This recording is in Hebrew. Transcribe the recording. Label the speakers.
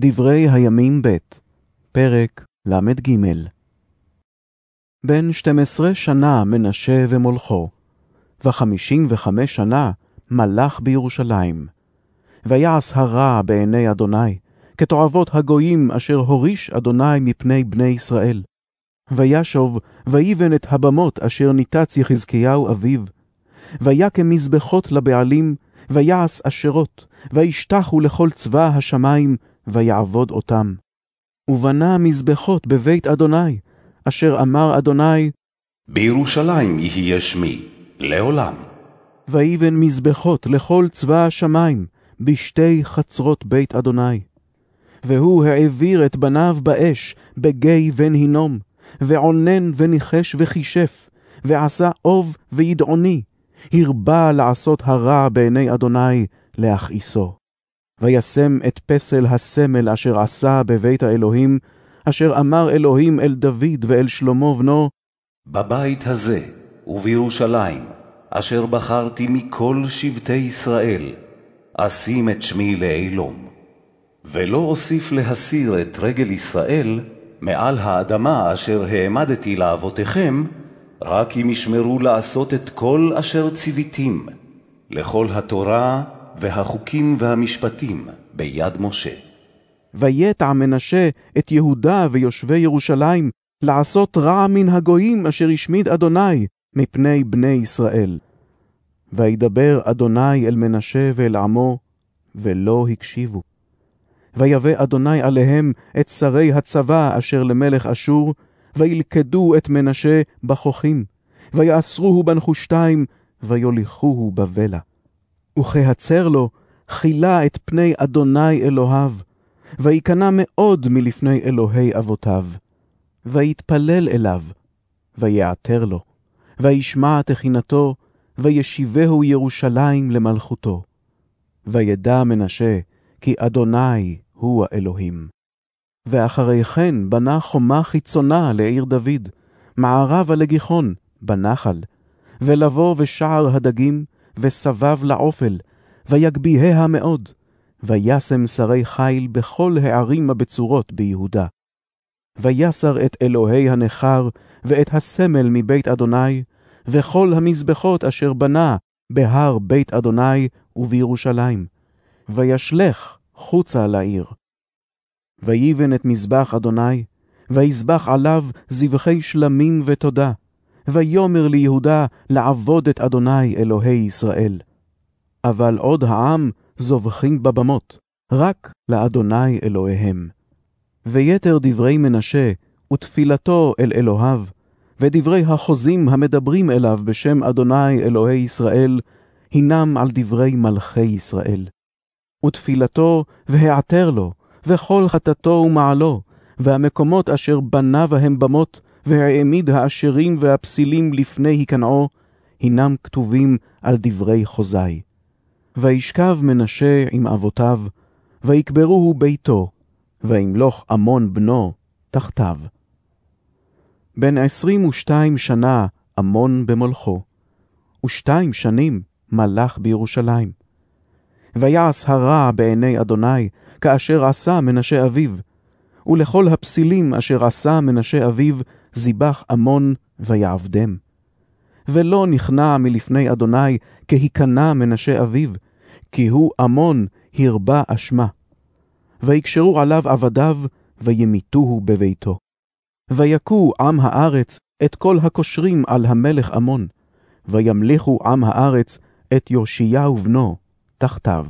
Speaker 1: דברי הימים ב', פרק ל"ג. בן שתים עשרה שנה מנשה ומולכו, וחמישים וחמש שנה מלך בירושלים. ויעש הרע בעיני אדוני, כתועבות הגויים אשר הוריש אדוני מפני בני ישראל. וישוב, ויבן את הבמות אשר ניתץ יחזקיהו אביו. ויקם מזבחות לבעלים, ויעש אשרות, וישתחו לכל צבא השמיים, ויעבוד אותם. ובנה מזבחות בבית אדוני, אשר אמר אדוני,
Speaker 2: בירושלים יהיה שמי, לעולם.
Speaker 1: ויבן מזבחות לכל צבא השמיים, בשתי חצרות בית אדוני. והוא העביר את בניו באש, בגיא בן הינום, ועונן וניחש וכישף, ועשה אוב וידעוני, הרבה לעשות הרע בעיני אדוני, להכעיסו. וישם את פסל הסמל אשר עשה בבית האלוהים, אשר אמר אלוהים אל דוד ואל שלמה בנו,
Speaker 2: בבית הזה ובירושלים, אשר בחרתי מכל שבטי ישראל, אשים את שמי לעילום. ולא אוסיף להסיר את רגל ישראל מעל האדמה אשר העמדתי לאבותיכם, רק אם ישמרו לעשות את כל אשר ציוויתים, לכל התורה והחוקים והמשפטים ביד משה.
Speaker 1: ויתע מנשה את יהודה ויושבי ירושלים, לעשות רע מן הגויים אשר השמיד אדוני מפני בני ישראל. וידבר אדוני אל מנשה ואל עמו, ולא הקשיבו. ויבא אדוני עליהם את שרי הצבא אשר למלך אשור, וילכדו את מנשה בכוחים, ויאסרוהו בנחושתיים, ויוליכוהו בבלע. וכהצר לו, חילה את פני אדוני אלוהיו, וייכנע מאוד מלפני אלוהי אבותיו. ויתפלל אליו, ויעתר לו, וישמע תחינתו, וישיבהו ירושלים למלכותו. וידע מנשה, כי אדוני הוא האלוהים. ואחרי כן בנה חומה חיצונה לעיר דוד, מערבה לגיחון, בנחל, ולבוא ושער הדגים, וסבב לעופל, ויגביהה מאוד, וישם שרי חיל בכל הערים הבצורות ביהודה. ויסר את אלוהי הנכר, ואת הסמל מבית אדוני, וכל המזבחות אשר בנה בהר בית אדוני ובירושלים, וישלך חוצה לעיר. ויבן את מזבח אדוני, ויזבח עליו זבחי שלמים ותודה, ויאמר ליהודה לעבוד את אדוני אלוהי ישראל. אבל עוד העם זובחים בבמות, רק לאדוני אלוהיהם. ויתר דברי מנשה, ותפילתו אל אלוהיו, ודברי החוזים המדברים אליו בשם אדוני אלוהי ישראל, הינם על דברי מלכי ישראל. ותפילתו והעתר לו, וכל חטאתו ומעלו, והמקומות אשר בנה בהם במות, והעמיד העשירים והפסילים לפני היכנעו, הינם כתובים על דברי חוזי. וישכב מנשה עם אבותיו, ויקברוהו ביתו, וימלוך עמון בנו תחתיו. בן עשרים ושתיים שנה עמון במולכו, ושתיים שנים מלך בירושלים. ויעש הרע בעיני אדוני, כאשר עשה מנשה אביו, ולכל הפסילים אשר עשה מנשה אביו, זיבח עמון ויעבדם. ולא נכנע מלפני אדוני כהיכנע מנשה אביו, כי הוא עמון הרבה אשמה. ויקשרו עליו עבדיו, וימיתוהו בביתו. ויכו עם הארץ את כל הקושרים על המלך עמון, וימליכו עם הארץ את יאשיהו בנו תחתיו.